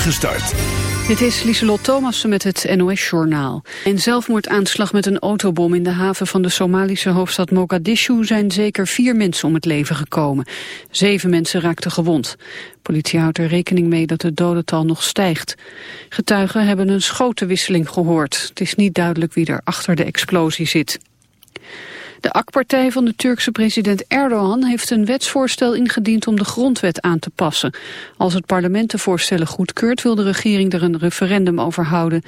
start. Dit is Lieselot Thomassen met het NOS-journaal. Een zelfmoordaanslag met een autobom in de haven van de Somalische hoofdstad Mogadishu zijn zeker vier mensen om het leven gekomen. Zeven mensen raakten gewond. Politie houdt er rekening mee dat het dodental nog stijgt. Getuigen hebben een schotenwisseling gehoord. Het is niet duidelijk wie er achter de explosie zit. De AK-partij van de Turkse president Erdogan heeft een wetsvoorstel ingediend om de grondwet aan te passen. Als het parlement de voorstellen goedkeurt wil de regering er een referendum over houden.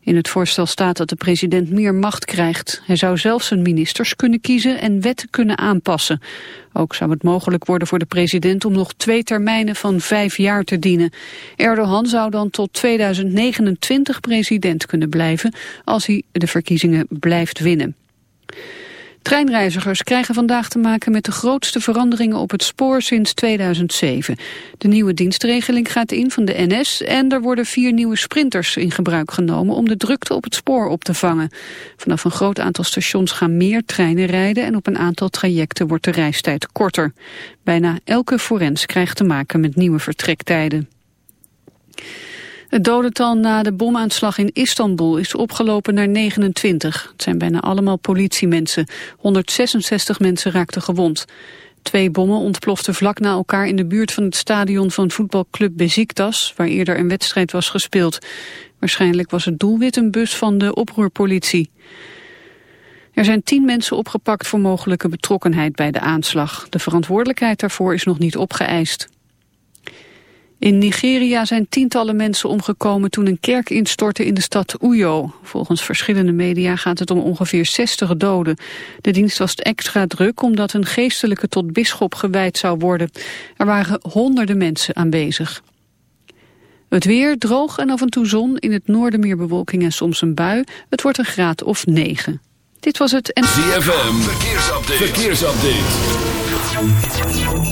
In het voorstel staat dat de president meer macht krijgt. Hij zou zelfs zijn ministers kunnen kiezen en wetten kunnen aanpassen. Ook zou het mogelijk worden voor de president om nog twee termijnen van vijf jaar te dienen. Erdogan zou dan tot 2029 president kunnen blijven als hij de verkiezingen blijft winnen. Treinreizigers krijgen vandaag te maken met de grootste veranderingen op het spoor sinds 2007. De nieuwe dienstregeling gaat in van de NS en er worden vier nieuwe sprinters in gebruik genomen om de drukte op het spoor op te vangen. Vanaf een groot aantal stations gaan meer treinen rijden en op een aantal trajecten wordt de reistijd korter. Bijna elke forens krijgt te maken met nieuwe vertrektijden. Het dodental na de bomaanslag in Istanbul is opgelopen naar 29. Het zijn bijna allemaal politiemensen. 166 mensen raakten gewond. Twee bommen ontploften vlak na elkaar in de buurt van het stadion van voetbalclub Beziktas, waar eerder een wedstrijd was gespeeld. Waarschijnlijk was het doelwit een bus van de oproerpolitie. Er zijn tien mensen opgepakt voor mogelijke betrokkenheid bij de aanslag. De verantwoordelijkheid daarvoor is nog niet opgeëist. In Nigeria zijn tientallen mensen omgekomen toen een kerk instortte in de stad Uyo. Volgens verschillende media gaat het om ongeveer 60 doden. De dienst was extra druk omdat een geestelijke tot bisschop gewijd zou worden. Er waren honderden mensen aanwezig. Het weer droog en af en toe zon. In het noorden meer bewolking en soms een bui. Het wordt een graad of 9. Dit was het... En... ZFM, verkeersupdate. verkeersupdate.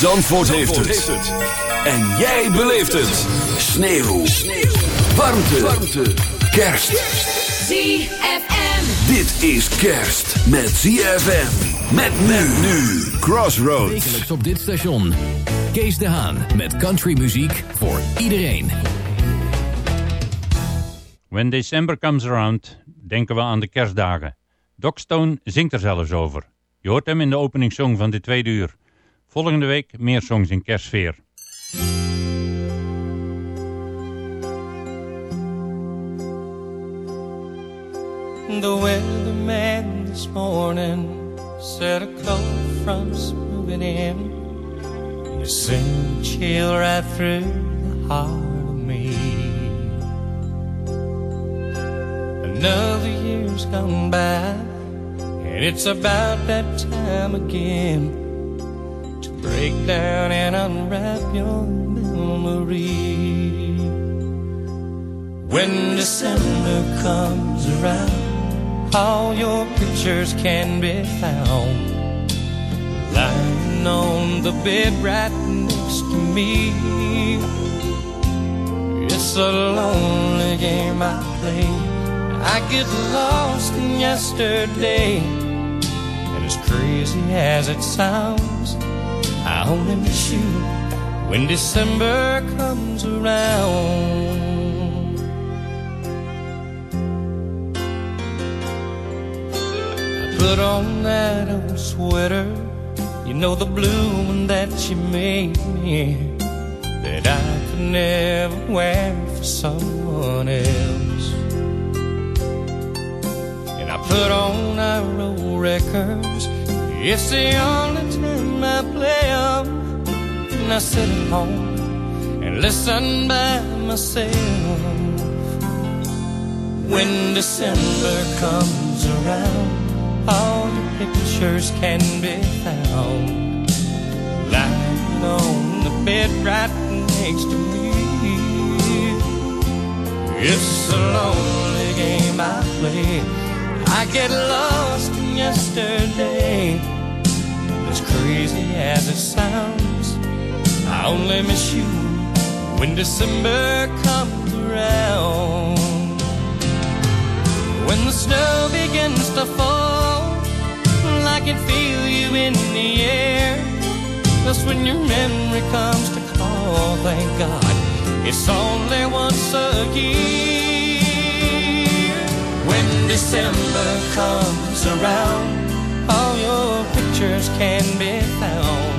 Zandvoort heeft het. En jij beleeft het. Sneeuw. Warmte. Warmte. Kerst. ZFM. Dit is kerst met ZFM. Met men nu. Crossroads. Wekelijks op dit station. Kees de Haan met countrymuziek voor iedereen. When December comes around, denken we aan de kerstdagen. Doc Stone zingt er zelfs over. Je hoort hem in de openingssong van dit tweede uur. Volgende week meer songs in kerstsfeer. The weatherman this morning said a cold front's moving in. It sent a chill right through the heart of me. Another year's gone by And it's about that time again to break down and unwrap your memory. When December comes around, all your pictures can be found lying on the bed right next to me. It's a lonely game I play. I get lost in yesterday crazy as it sounds, I only miss you when December comes around. I put on that old sweater, you know the blue one that you made me, that I could never wear for someone else. And I put on our old records. It's the only time I play them. And I sit at home and listen by myself. When December comes around, all the pictures can be found. Lying on the bed right next to me. It's a lonely game I play. I get lost in yesterday. Crazy as it sounds, I only miss you when December comes around. When the snow begins to fall, I can feel you in the air. That's when your memory comes to call, thank God. It's only once a year. When December comes around, all your pictures can be found.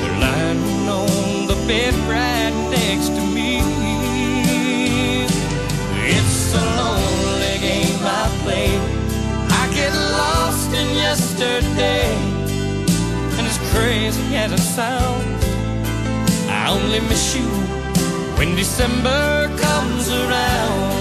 They're lying on the bed right next to me. It's a lonely game I play. I get lost in yesterday. And as crazy as it sounds, I only miss you when December comes around.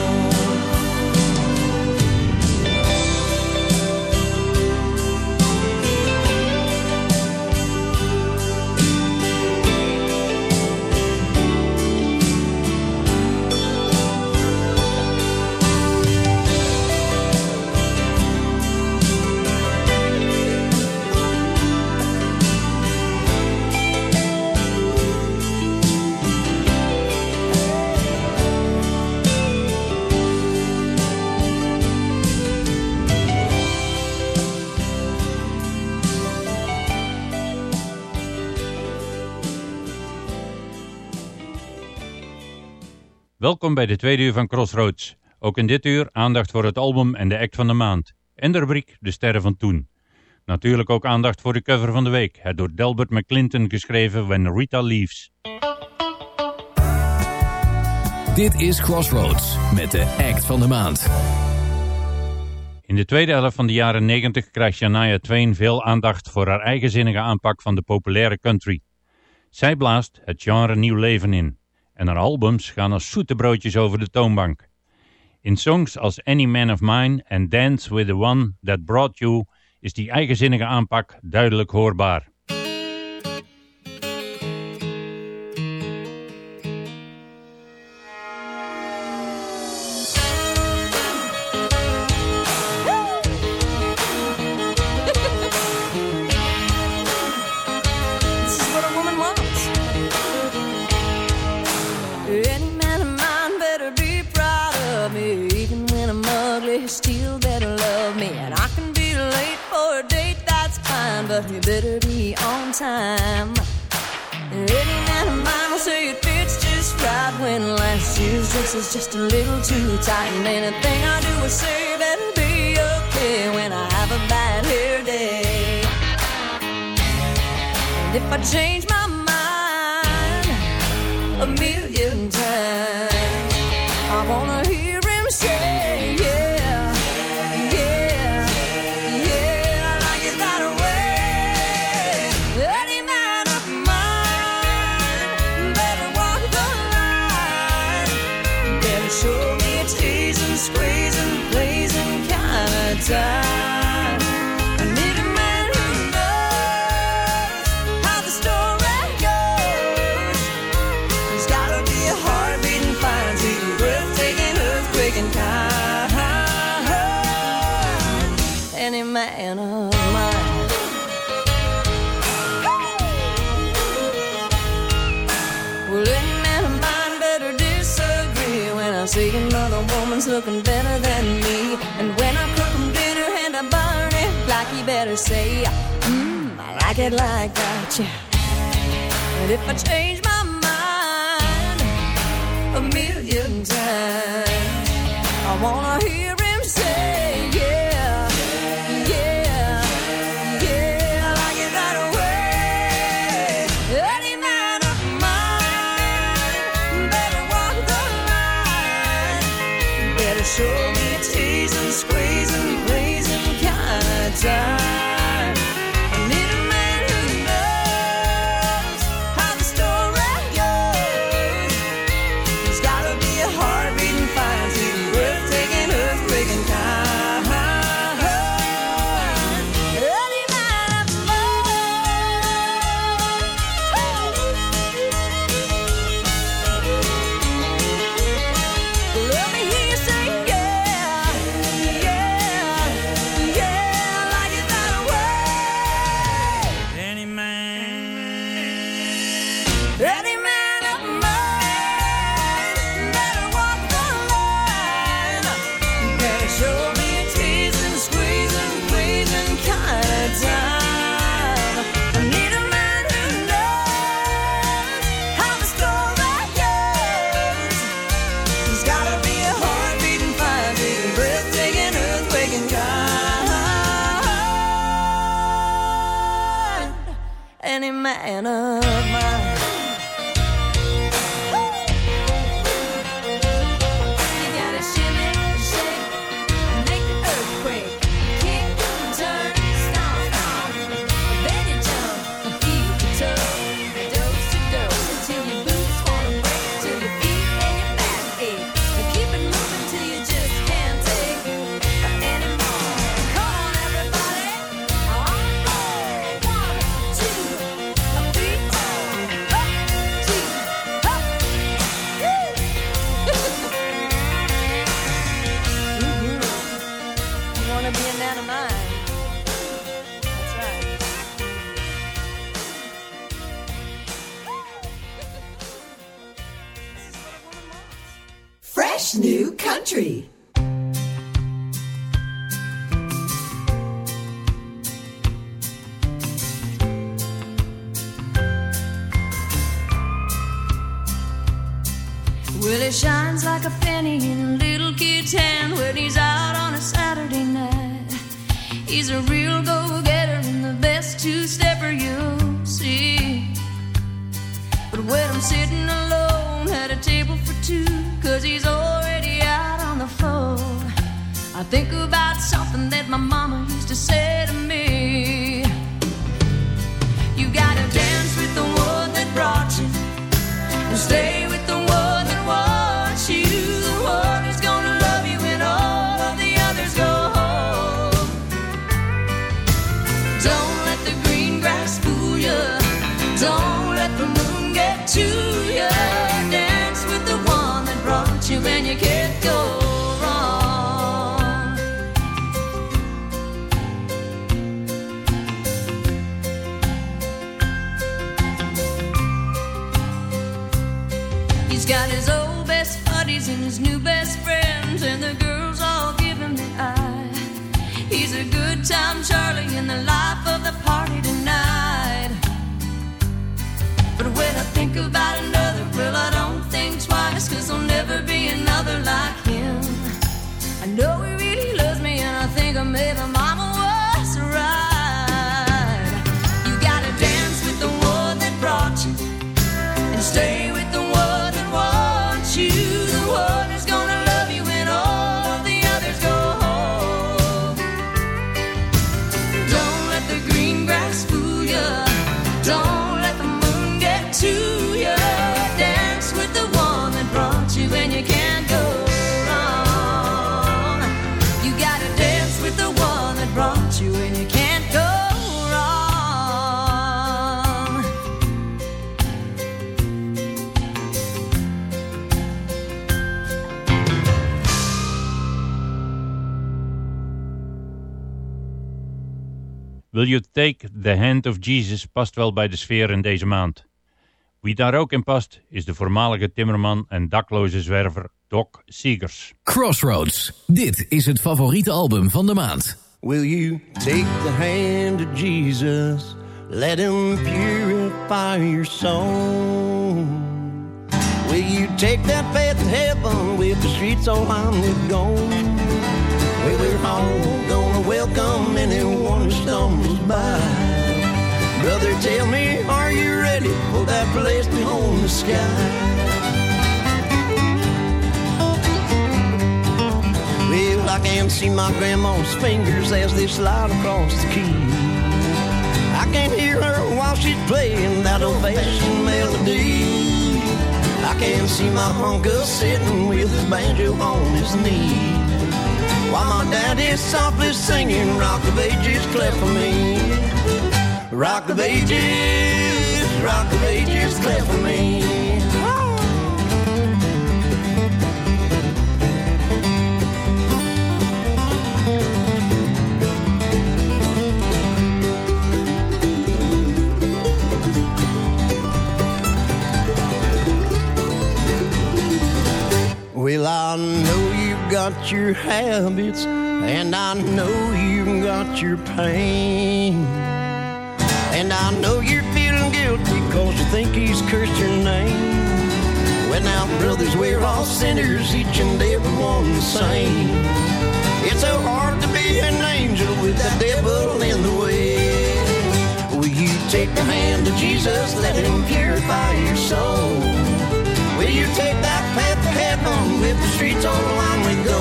Welkom bij de tweede uur van Crossroads. Ook in dit uur aandacht voor het album en de act van de maand. En de rubriek De Sterren van Toen. Natuurlijk ook aandacht voor de cover van de week. Het door Delbert McClinton geschreven When Rita Leaves. Dit is Crossroads met de act van de maand. In de tweede helft van de jaren 90 krijgt Shania Twain veel aandacht voor haar eigenzinnige aanpak van de populaire country. Zij blaast het genre nieuw leven in en haar albums gaan als zoete broodjes over de toonbank. In songs als Any Man of Mine en Dance with the One That Brought You is die eigenzinnige aanpak duidelijk hoorbaar. Dress is just a little too tight. And anything I do or say better be okay when I have a bad hair day. And if I change my mind a million man of mine. Well, any man of mine better disagree when I see another woman's looking better than me. And when I cook 'em dinner and I burn it, like he better say, Mmm, I like it like that, yeah. And if I change my mind a million times, I wanna hear him say, got his old best buddies and his new best friends, and the girls all give him the eye. He's a good time Charlie in the life of the party tonight. But when I think about another, well, I don't think twice, cause there'll never be another like Will You Take the Hand of Jesus past wel bij de sfeer in deze maand. Wie daar ook in past is de voormalige timmerman en dakloze zwerver Doc Seegers. Crossroads, dit is het favoriete album van de maand. Will you take the hand of Jesus, let him purify your soul? Will you take that path to heaven with the streets all lined gold? We're all gonna welcome anyone who stumbles by. Brother, tell me, are you ready for that place beyond the sky? Well, I can see my grandma's fingers as they slide across the keys. I can hear her while she's playing that old-fashioned melody. I can see my uncle sitting with his banjo on his knee. While my daddy's softly singing Rock of Ages, clap for me. Rock of Ages, Rock of Ages, clap for me. Well, I know got your habits, and I know you've got your pain. And I know you're feeling guilty because you think he's cursed your name. Well, now, brothers, we're all sinners, each and every one the same. It's so hard to be an angel with that devil in the way. Will you take the hand of Jesus, let him purify your soul? Will you take that path to heaven with the streets all along we go?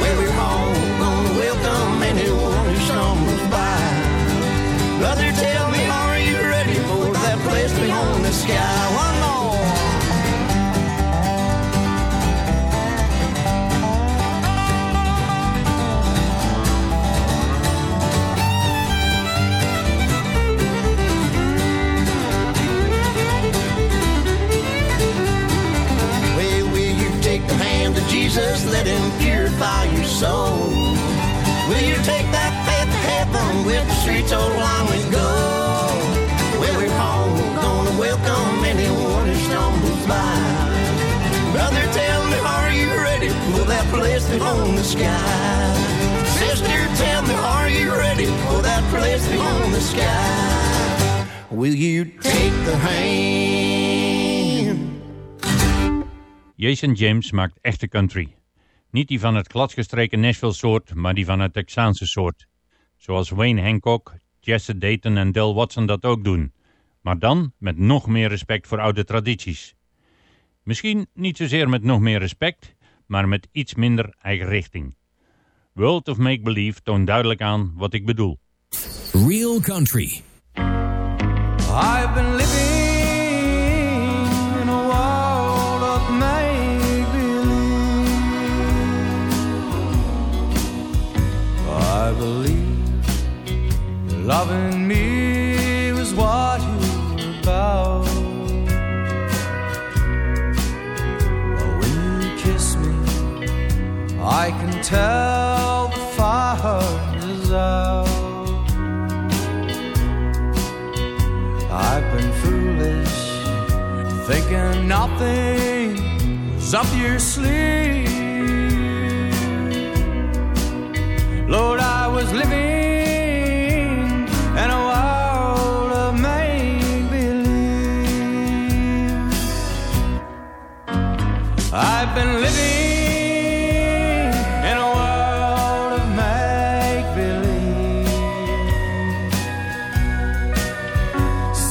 Where we're all gonna welcome anyone who stumbles by. Brother, tell Jesus, let him purify your soul? Will you take that path to heaven with the streets all along we go? Well, we're all gonna welcome anyone who stumbles by. Brother, tell me, are you ready for that place beyond the sky? Sister, tell me, are you ready for that place beyond the sky? Will you take the hand? Jason James maakt echte country. Niet die van het gladgestreken Nashville soort, maar die van het Texaanse soort. Zoals Wayne Hancock, Jesse Dayton en Del Watson dat ook doen. Maar dan met nog meer respect voor oude tradities. Misschien niet zozeer met nog meer respect, maar met iets minder eigen richting. World of Make Believe toont duidelijk aan wat ik bedoel. Real Country. I've been living Believe loving me was what you were about. When you kiss me, I can tell the fire is out. I've been foolish, thinking nothing was up your sleeve. Lord, I was living in a world of make believe. I've been living in a world of make believe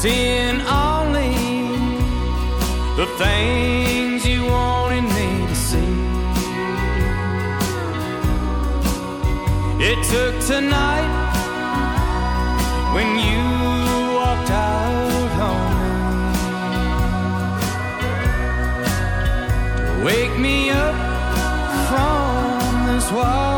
seeing only the things you wanted me It took tonight when you walked out on me to wake me up from this world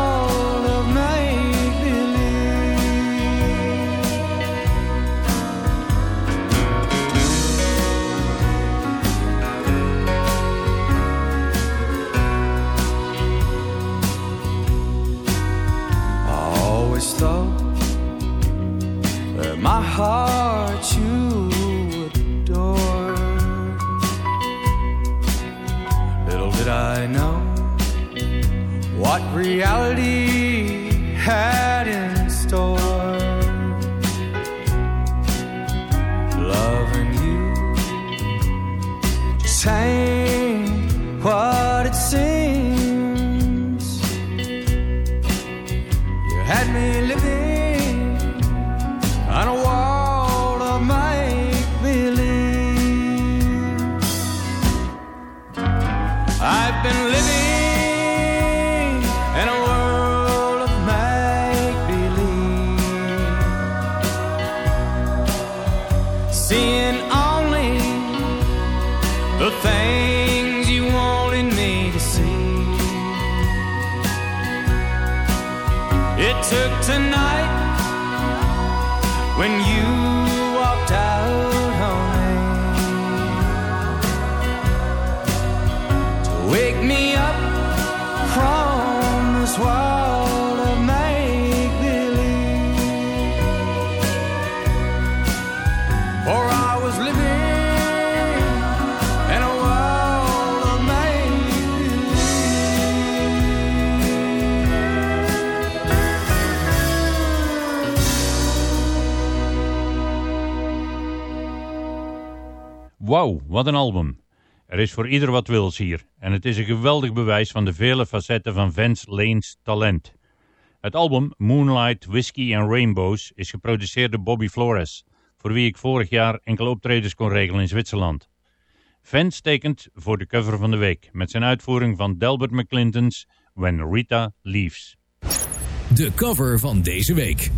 Wauw, wat een album. Er is voor ieder wat wils hier en het is een geweldig bewijs van de vele facetten van Vance Lane's talent. Het album Moonlight, Whiskey and Rainbows is geproduceerd door Bobby Flores, voor wie ik vorig jaar enkele optredens kon regelen in Zwitserland. Vance tekent voor de cover van de week met zijn uitvoering van Delbert McClinton's When Rita Leaves. De cover van deze week.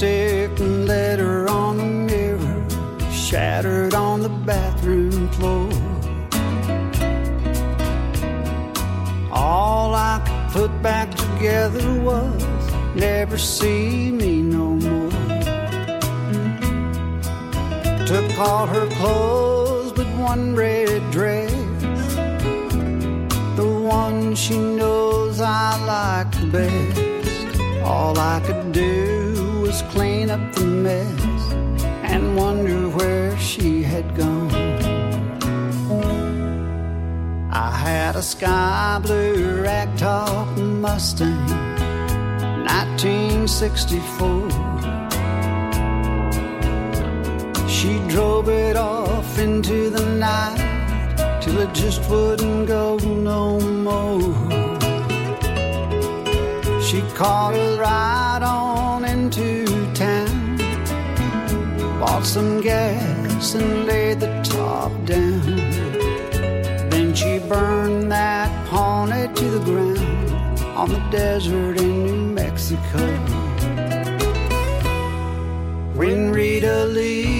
Lipstick and letter on the mirror, shattered on the bathroom floor. All I could put back together was never see me no more. Took all her clothes but one red dress, the one she knows I like best. All I could do was clean up the mess and wonder where she had gone. I had a sky blue ragtop Mustang, 1964. She drove it off into the night till it just wouldn't go no more. She caught a ride on bought some gas and laid the top down. Then she burned that pony to the ground on the desert in New Mexico. When Rita leaves,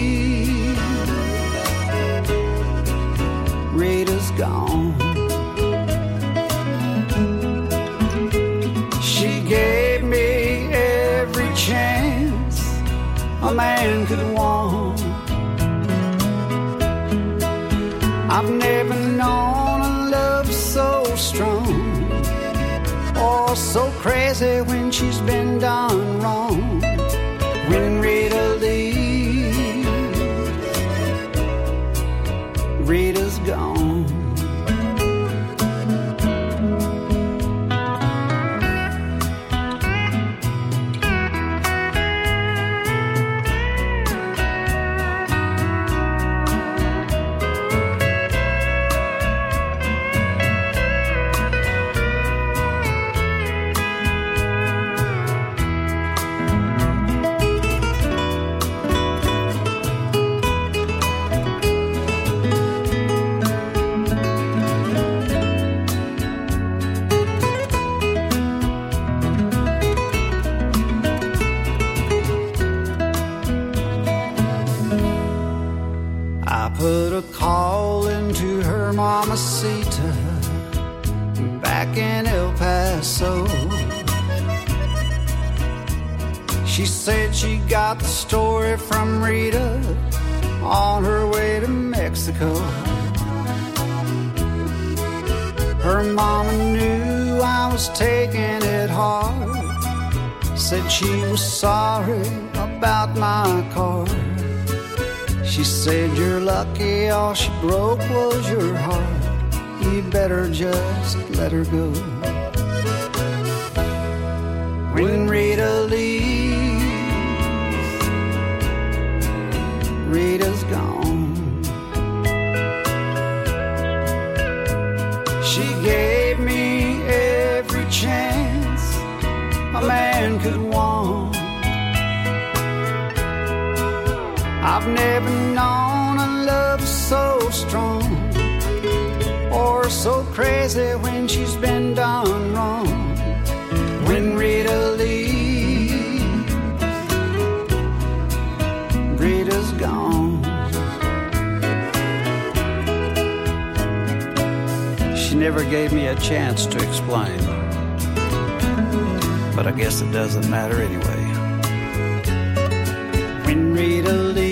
man could want. I've never known a love so strong or so crazy when she's been done wrong. She said she got the story from Rita on her way to Mexico. Her mama knew I was taking it hard. Said she was sorry about my car. She said, You're lucky, all she broke was your heart. You better just let her go. When Rita crazy when she's been done wrong. When Rita leaves, Rita's gone. She never gave me a chance to explain, but I guess it doesn't matter anyway. When Rita leaves,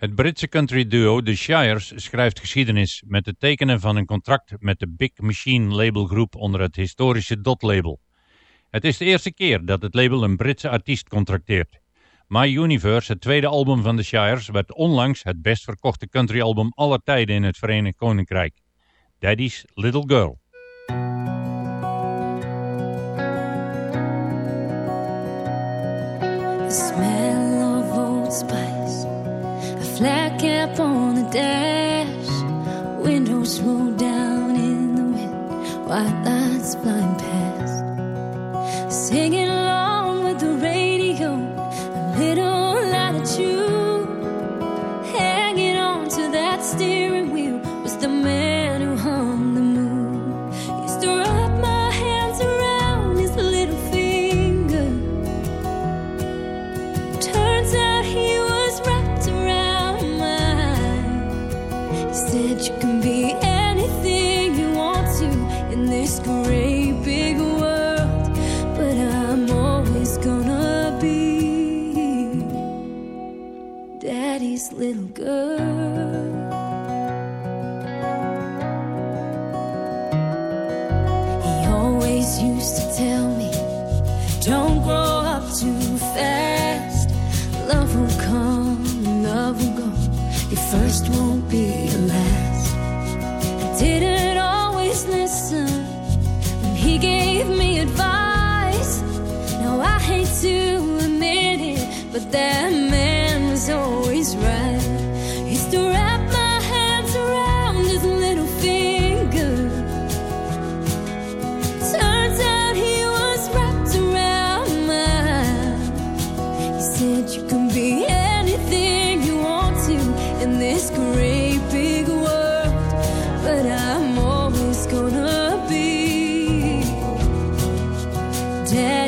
Het Britse country duo The Shires schrijft geschiedenis met het tekenen van een contract met de Big Machine labelgroep onder het historische Dot label. Het is de eerste keer dat het label een Britse artiest contracteert. My Universe, het tweede album van The Shires, werd onlangs het best verkochte countryalbum aller tijden in het Verenigd Koninkrijk. Daddy's Little Girl. Cap on the dash, windows roll down in the wind, white lights flying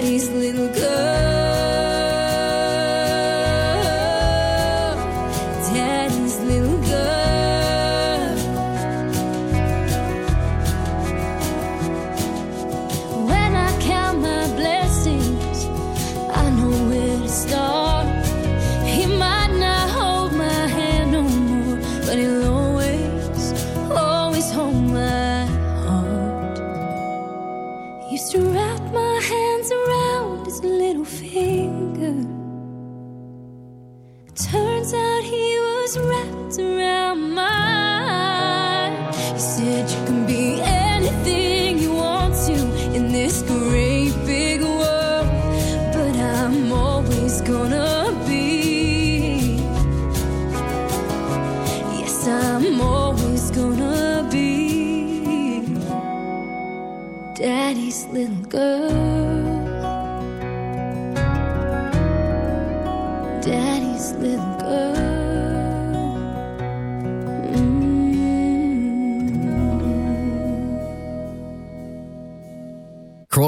daddy's little girl.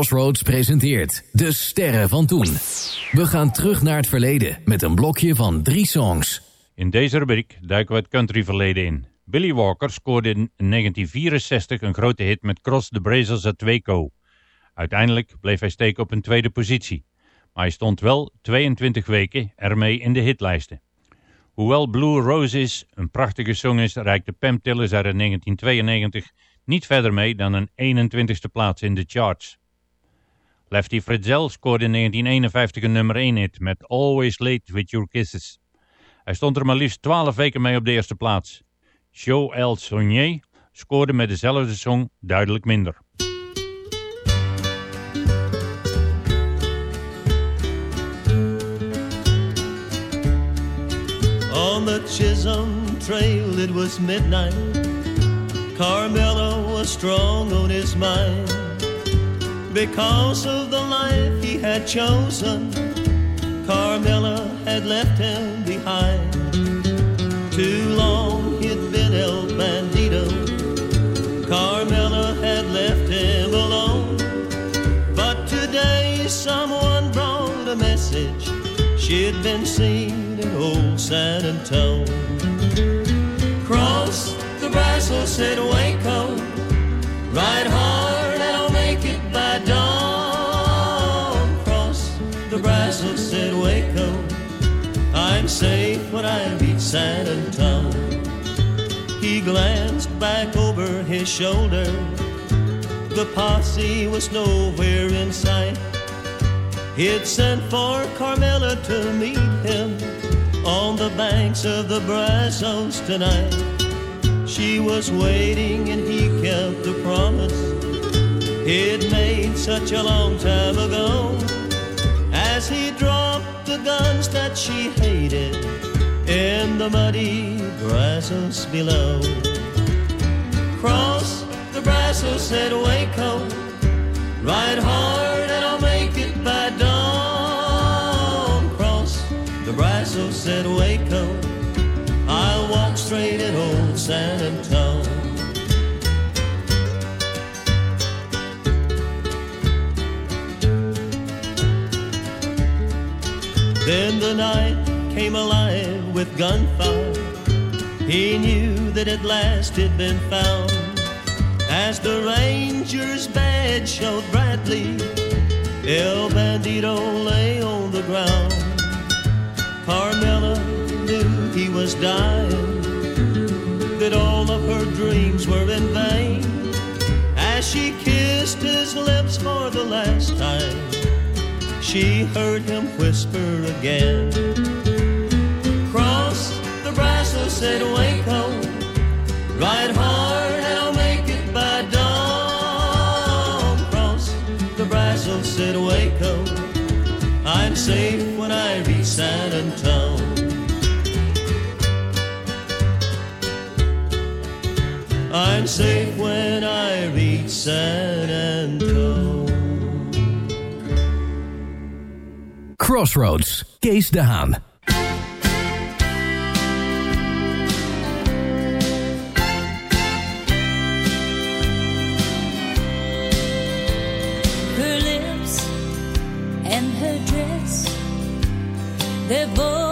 Crossroads presenteert De Sterren van Toen. We gaan terug naar het verleden met een blokje van drie songs. In deze rubriek duiken we het countryverleden in. Billy Walker scoorde in 1964 een grote hit met Cross the Brazos at Waco. Uiteindelijk bleef hij steken op een tweede positie. Maar hij stond wel 22 weken ermee in de hitlijsten. Hoewel Blue Roses een prachtige song is, reikte Pam Tillis er in 1992 niet verder mee dan een 21ste plaats in de charts. Lefty Fritzell scoorde in 1951 een nummer 1 hit met Always Late With Your Kisses. Hij stond er maar liefst 12 weken mee op de eerste plaats. Joe El Sonier scoorde met dezelfde song duidelijk minder. On the Chisholm Trail, it was midnight. Carmela was strong on his mind. Because of the life he had chosen, Carmela had left him behind. Too long he'd been El Bandito. Carmela had left him alone. But today someone brought a message. She'd been seen in old San Antone. Cross the Brazos said Waco. Ride hard I'm safe when I reach San Antone. He glanced back over his shoulder. The posse was nowhere in sight. He'd sent for Carmela to meet him on the banks of the Brazos tonight. She was waiting and he kept the promise he'd made such a long time ago. As he the guns that she hated in the muddy Brazos below. Cross the Brazos said Waco, ride hard and I'll make it by dawn. Cross the Brazos said Waco, I'll walk straight at old San Antone. Then the night came alive with gunfire. He knew that at last he'd been found. As the ranger's badge showed brightly, El Bandito lay on the ground. Carmela knew he was dying, that all of her dreams were in vain. As she kissed his lips for the last time, she heard him whisper again. Cross the Brazos said Waco, ride hard and I'll make it by dawn. Cross the Brazos said Waco, I'm safe when I reach San Antone. I'm safe when I reach San Crossroads, Kees de Haan. her lips and her dress. They're both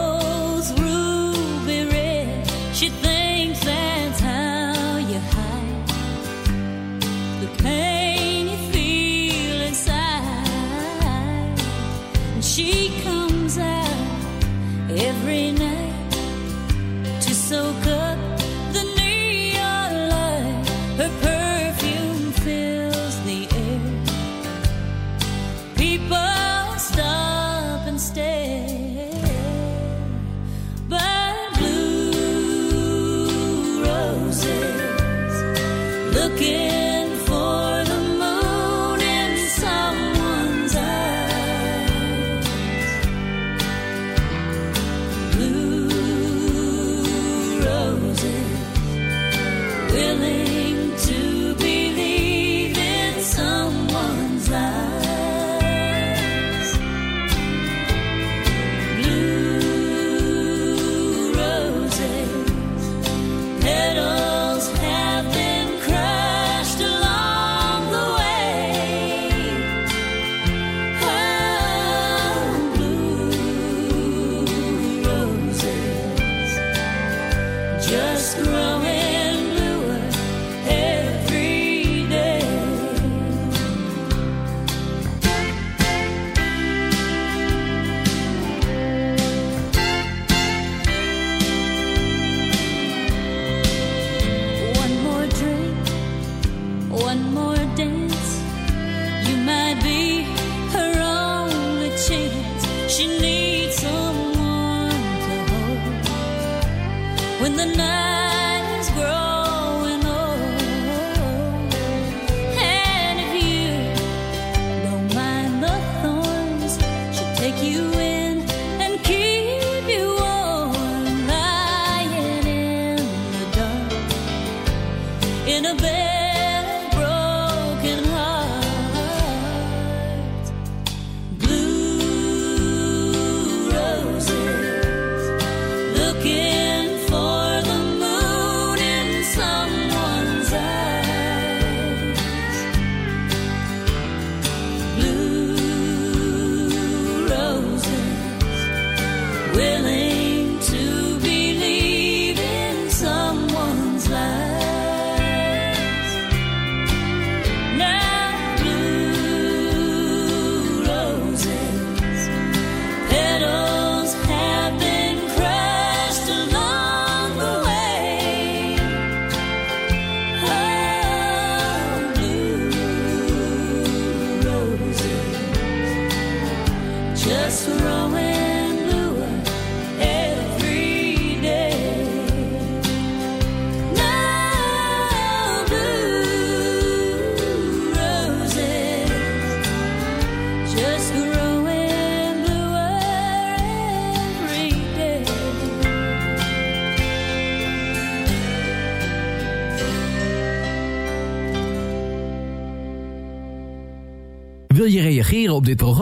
roses looking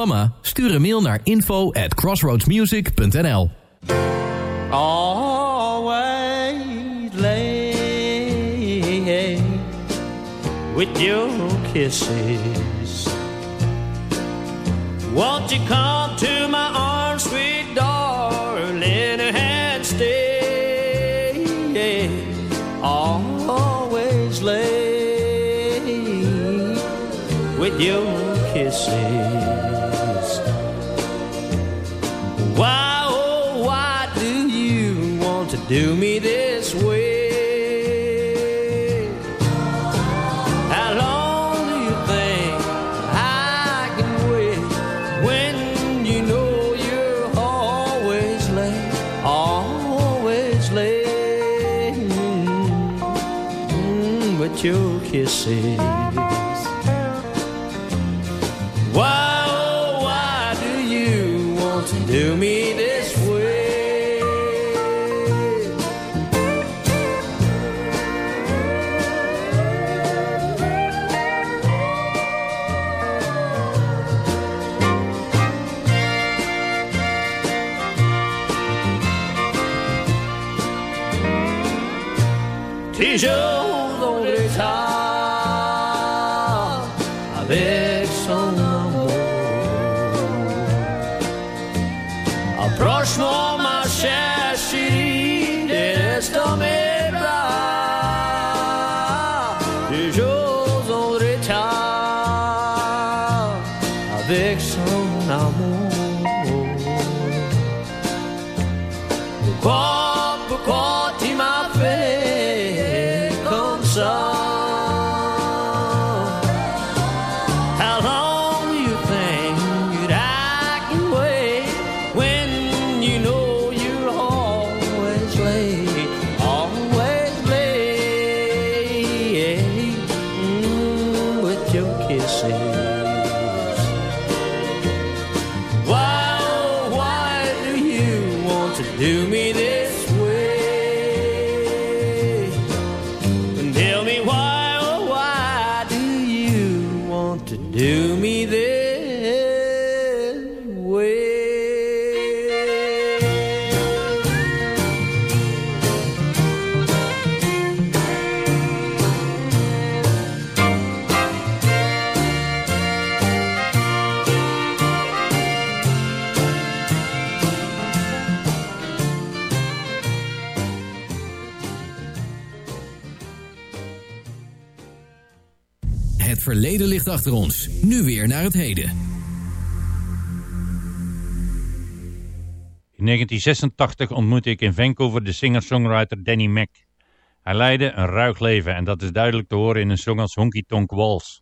programma? Stuur een mail naar info at crossroadsmusic.nl Always lay with your kisses. Won't you come to my arms, sweet darling, and stay? Always lay with your kisses. Your kisses? Why, oh, why do you want to do me this way? Toujours verleden ligt achter ons. Nu weer naar het heden. In 1986 ontmoette ik in Vancouver de singer-songwriter Danny Mac. Hij leidde een ruig leven en dat is duidelijk te horen in een song als Honky Tonk Waltz.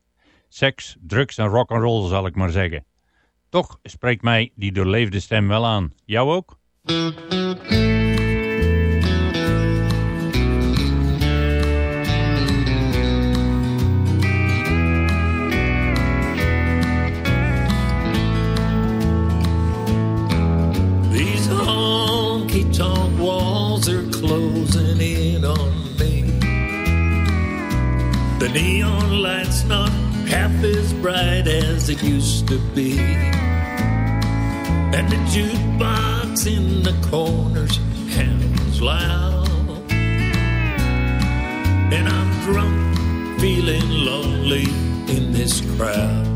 Seks, drugs en rock'n'roll zal ik maar zeggen. Toch spreekt mij die doorleefde stem wel aan. Jou ook? On me. The neon light's not half as bright as it used to be. And the jukebox in the corners hammers loud. And I'm drunk, feeling lonely in this crowd.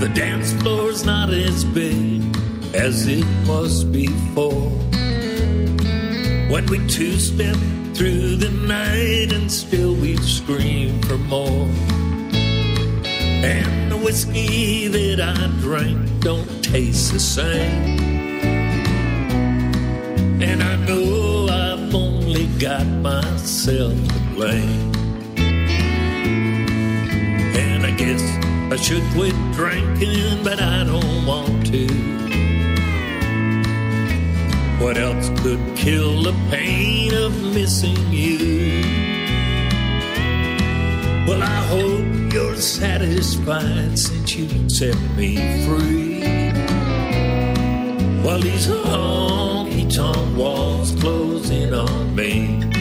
The dance floor's not as big as it was before. When we two step through the night and still we'd scream for more. And the whiskey that I drank don't taste the same. And I know I've only got myself to blame. And I guess I should quit drinking, but I don't want to. What else could kill the pain of missing you? Well, I hope you're satisfied since you set me free. While these honky tonk walls closing on me.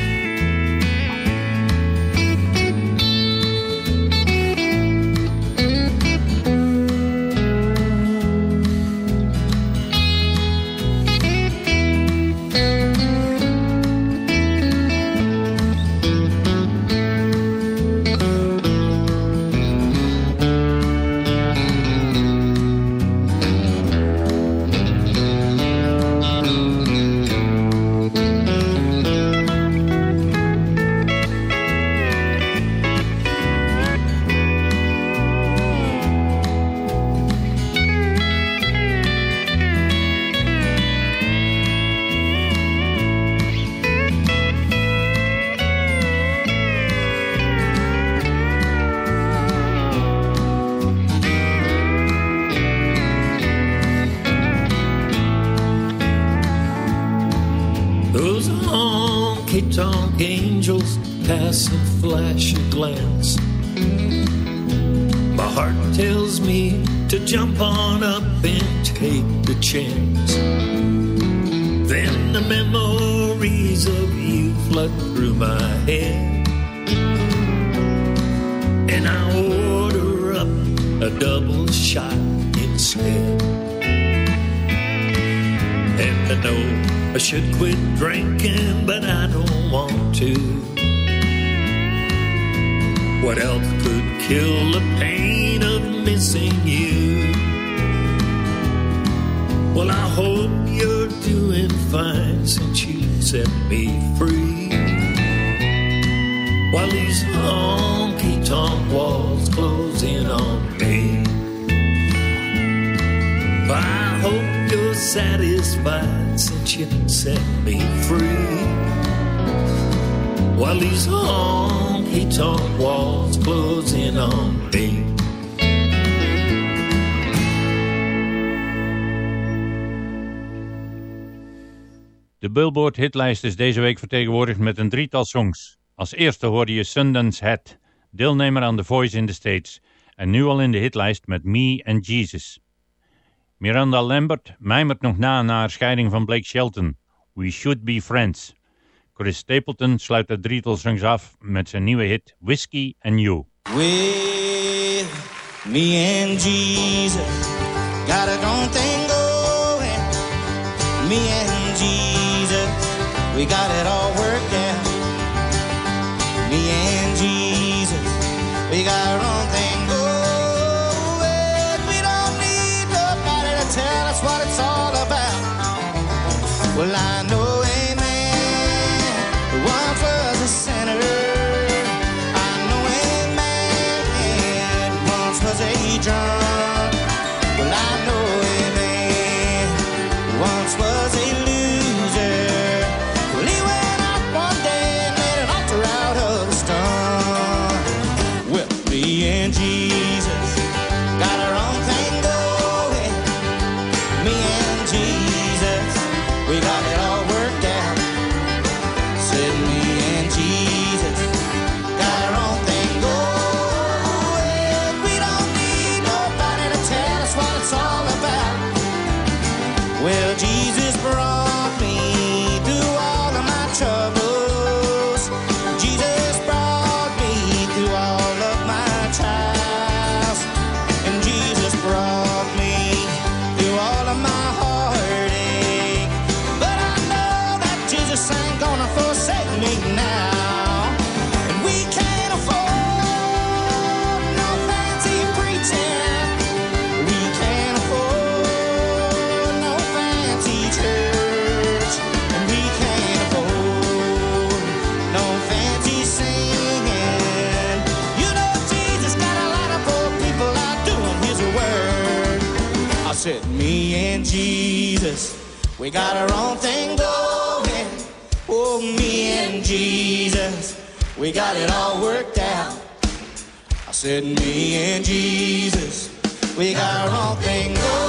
Should quit drinking, but I don't want to. What else could kill the pain of missing you? Well, I hope you're doing fine since you set me free. While these honky tonk walls close in on me. I hope satisfied since you set me free. While these honky tonk walls close in on me. De Billboard hitlijst is deze week vertegenwoordigd met een drietal songs. Als eerste hoorde je Sundance Hat, deelnemer aan The Voice in the States. En nu al in de hitlijst met Me and Jesus. Miranda Lambert mijmert nog na na haar scheiding van Blake Shelton. We Should Be Friends. Chris Stapleton sluit de drietal songs af met zijn nieuwe hit Whiskey and You. Me and Jesus, got a thing. Me and we got it all worked out. Me and we got Well, I know we got our own thing going. Oh, me and Jesus, we got it all worked out. I said, me and Jesus, we got our own thing going.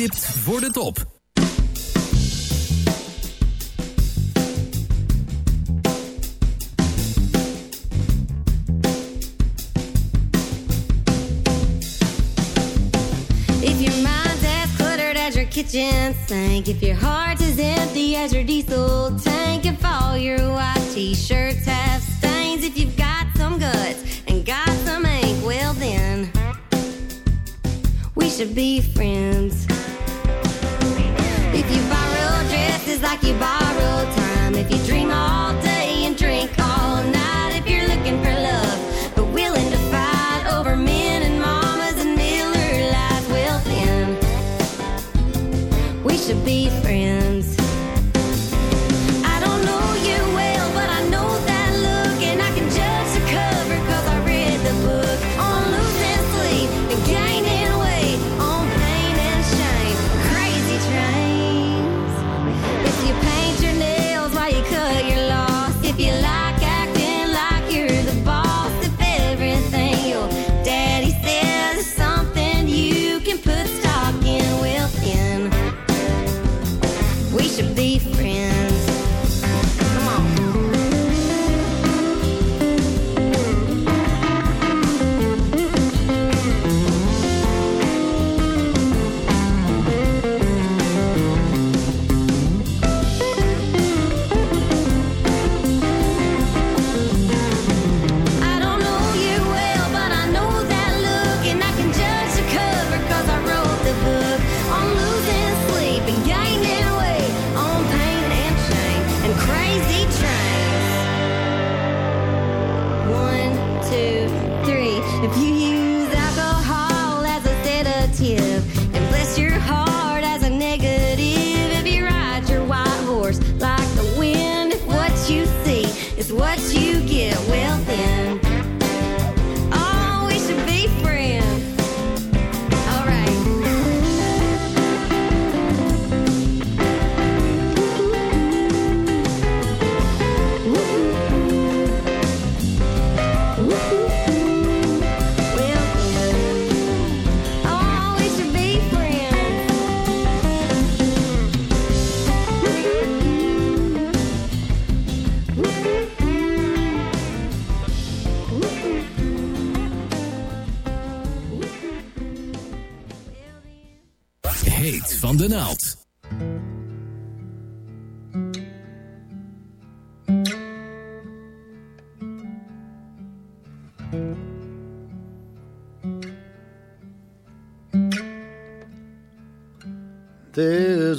Getipt voor de top. If your mind's as cluttered as your kitchen sink, if your heart is empty as your diesel tank. If all your white t-shirts have stains, if you've got some guts and got some ink, well then we should be friends.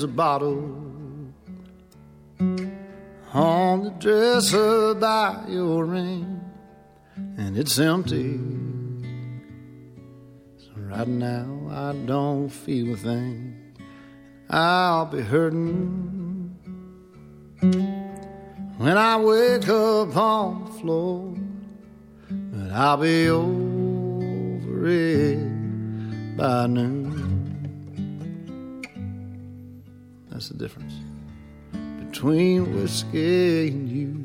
A bottle on the dresser by your ring, and it's empty. So right now I don't feel a thing. I'll be hurting when I wake up on the floor, but I'll be over it by noon. That's the difference between whiskey and you.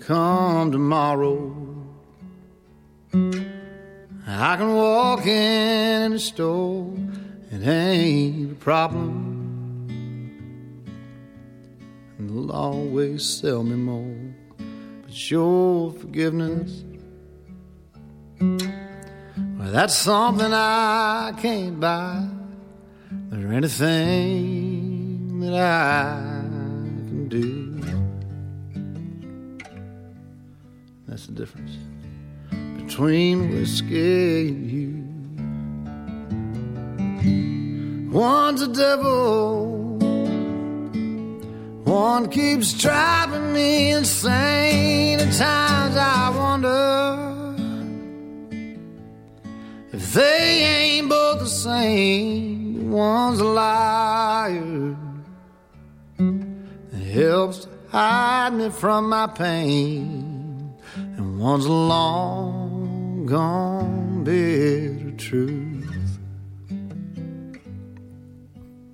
Come tomorrow, I can walk in the store. It ain't a problem. And they'll always sell me more. But your forgiveness that's something I can't buy. Or anything that I can do. That's the difference between whiskey and you. One's a devil, one keeps driving me insane. At times I wonder they ain't both the same, one's a liar that helps to hide me from my pain, and one's a long gone bitter truth.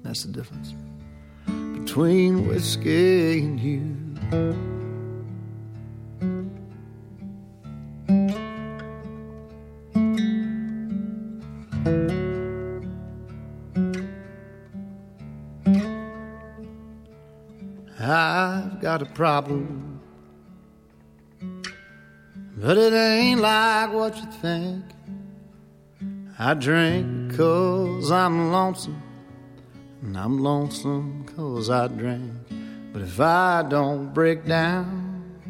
That's the difference between whiskey and you. Got a problem, but it ain't like what you think. I drink cause I'm lonesome, and I'm lonesome cause I drink. But if I don't break down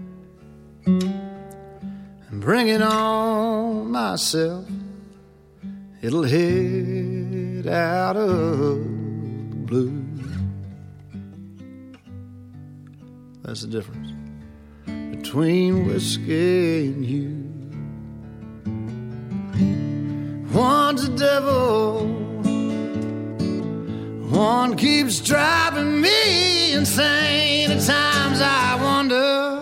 and bring it on myself, it'll hit out of the blue. That's the difference between whiskey and you. One's a devil, one keeps driving me insane. At times I wonder,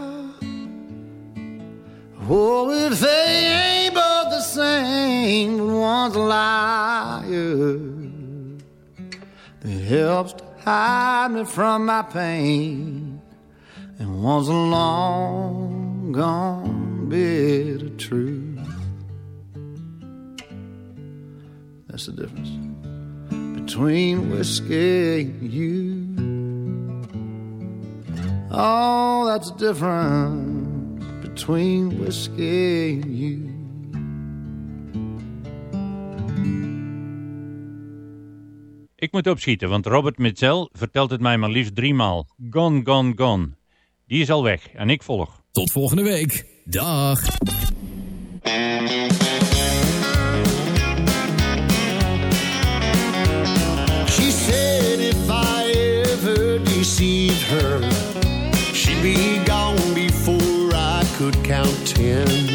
oh, if they ain't both the same. One's a liar that helps to hide me from my pain, and a long gone bit of truth. That's the difference between whiskey and you. Oh, that's different between whiskey and you. Ik moet opschieten, want Robert Mitchell vertelt het mij maar liefst driemaal. Gone, gone, gone. Die is al weg en ik volg. Tot volgende week. Dag. She said if I ever deceived her, she'd be gone before I could count ten.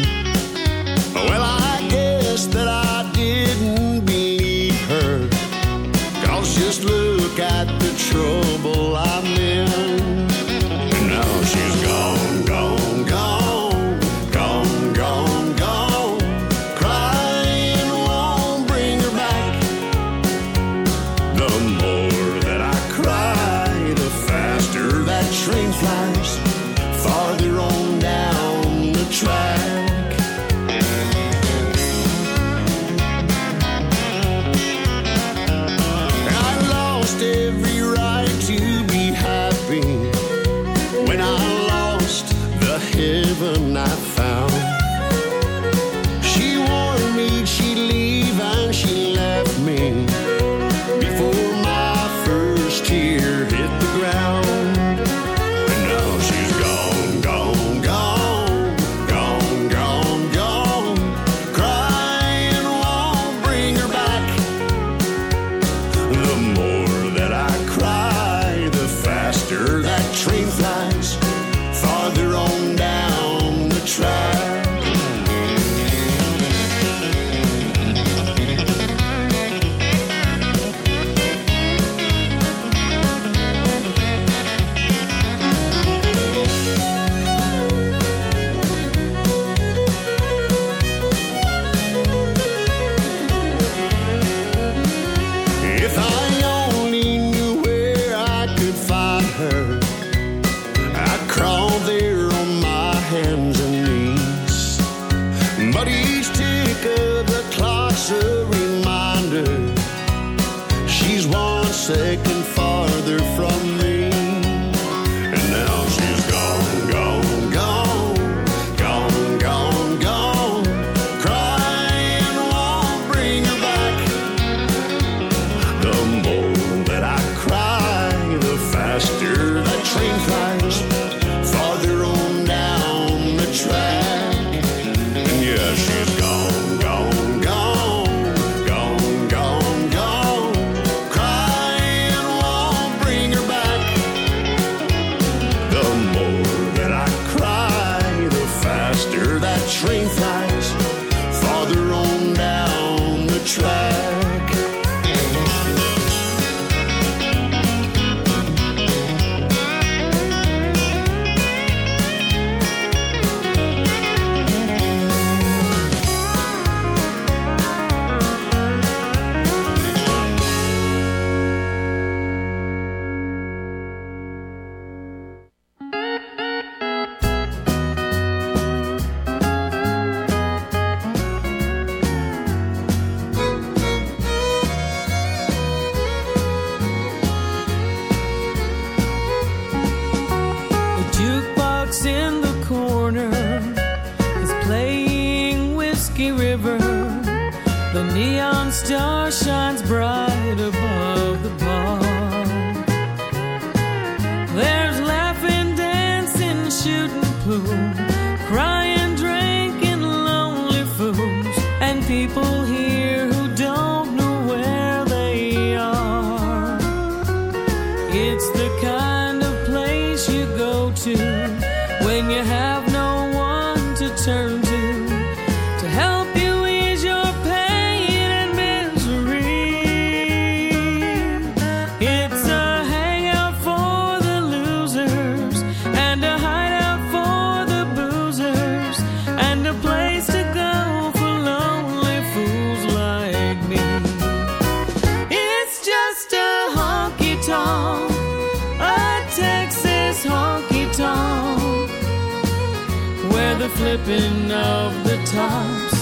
of the tops,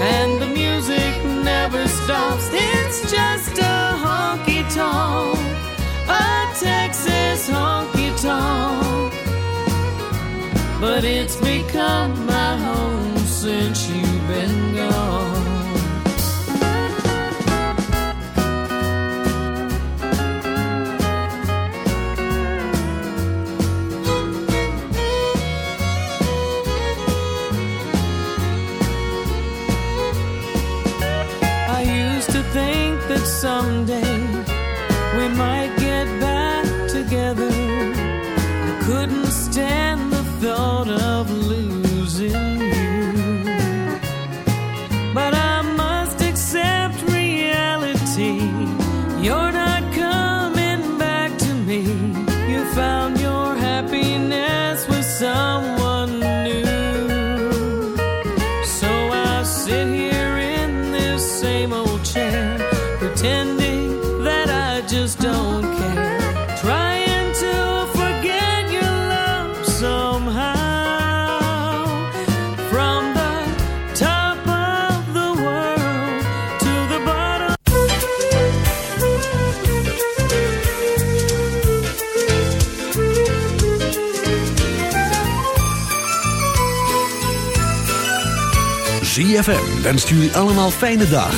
and the music never stops. It's just a honky tonk, a Texas honky tonk, but it's become my home since you Dan stuur jullie allemaal fijne dag.